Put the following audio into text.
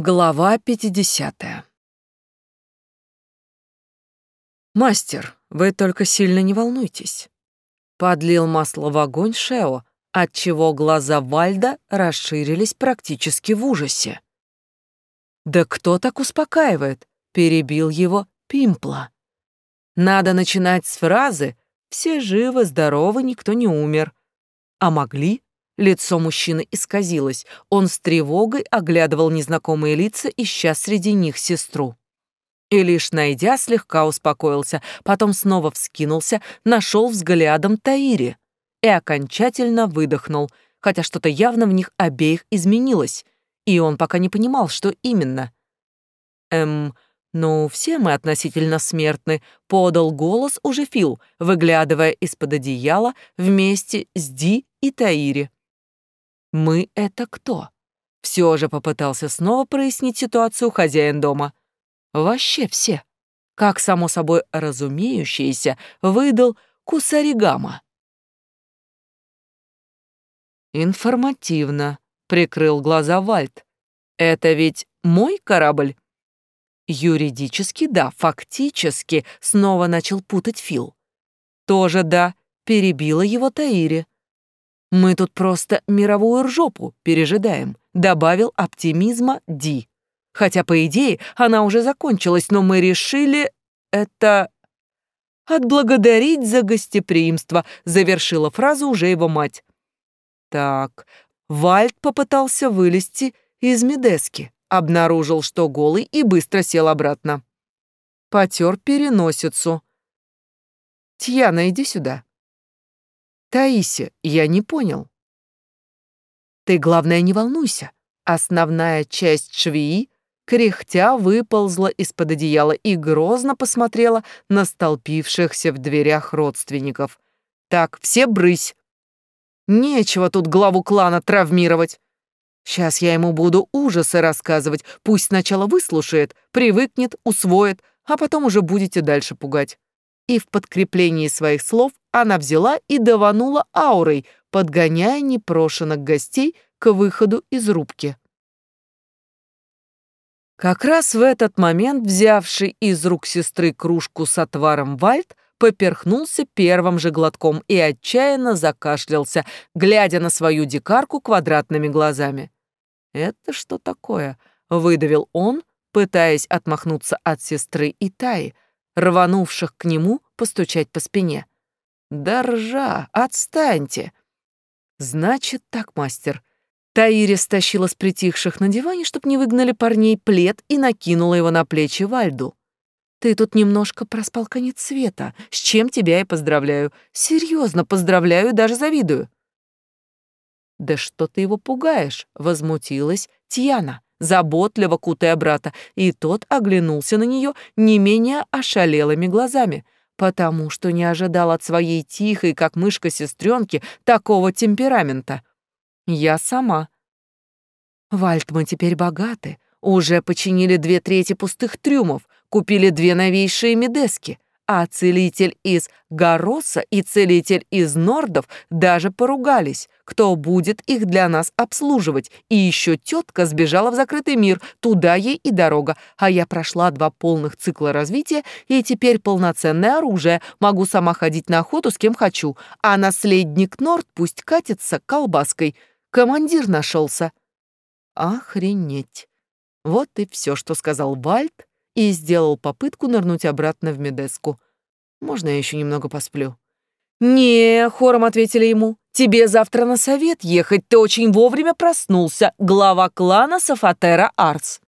Глава 50. Мастер, вы только сильно не волнуйтесь. Подлил масло в огонь Шео, отчего глаза Вальда расширились практически в ужасе. Да кто так успокаивает? Перебил его Пимпла. Надо начинать с фразы «Все живы, здоровы, никто не умер». А могли Лицо мужчины исказилось. Он с тревогой оглядывал незнакомые лица, ища среди них сестру. И лишь найдя, слегка успокоился, потом снова вскинулся, нашел взглядом Таири и окончательно выдохнул, хотя что-то явно в них обеих изменилось, и он пока не понимал, что именно. «Эм, ну, все мы относительно смертны», — подал голос уже Фил, выглядывая из-под одеяла вместе с Ди и Таири. Мы — это кто? Все же попытался снова прояснить ситуацию хозяин дома. Вообще все. Как само собой разумеющееся, выдал Кусаригама. Информативно, прикрыл глаза Вальт. Это ведь мой корабль? Юридически да, фактически, снова начал путать Фил. Тоже да, перебила его Таири. Мы тут просто мировую ржопу пережидаем», — добавил оптимизма Ди. Хотя, по идее, она уже закончилась, но мы решили это... «Отблагодарить за гостеприимство», — завершила фразу уже его мать. Так, Вальд попытался вылезти из Медески, обнаружил, что голый, и быстро сел обратно. Потер переносицу. «Тьяна, иди сюда», Таисия, я не понял. Ты, главное, не волнуйся. Основная часть швеи, кряхтя, выползла из-под одеяла и грозно посмотрела на столпившихся в дверях родственников. Так, все брысь. Нечего тут главу клана травмировать. Сейчас я ему буду ужасы рассказывать. Пусть сначала выслушает, привыкнет, усвоит, а потом уже будете дальше пугать и в подкреплении своих слов она взяла и даванула аурой, подгоняя непрошенных гостей к выходу из рубки. Как раз в этот момент взявший из рук сестры кружку с отваром Вальд поперхнулся первым же глотком и отчаянно закашлялся, глядя на свою дикарку квадратными глазами. «Это что такое?» — выдавил он, пытаясь отмахнуться от сестры и Таи, рванувших к нему постучать по спине. «Да ржа, отстаньте!» «Значит так, мастер». Таири стащила с притихших на диване, чтоб не выгнали парней, плед и накинула его на плечи Вальду. «Ты тут немножко проспал конец света, с чем тебя и поздравляю. Серьезно поздравляю и даже завидую». «Да что ты его пугаешь?» — возмутилась Тьяна заботливо кутая брата, и тот оглянулся на нее не менее ошалелыми глазами, потому что не ожидал от своей тихой, как мышка сестренки, такого темперамента. Я сама. Вальт, мы теперь богаты, уже починили две трети пустых трюмов, купили две новейшие медески — а целитель из Гороса и целитель из Нордов даже поругались, кто будет их для нас обслуживать, и еще тетка сбежала в закрытый мир, туда ей и дорога, а я прошла два полных цикла развития, и теперь полноценное оружие, могу сама ходить на охоту с кем хочу, а наследник Норд пусть катится колбаской. Командир нашелся. Охренеть. Вот и все, что сказал Вальд, и сделал попытку нырнуть обратно в Медеску. «Можно я еще немного посплю?» «Не», — хором ответили ему, — «тебе завтра на совет ехать, ты очень вовремя проснулся, глава клана Сафатера Арс».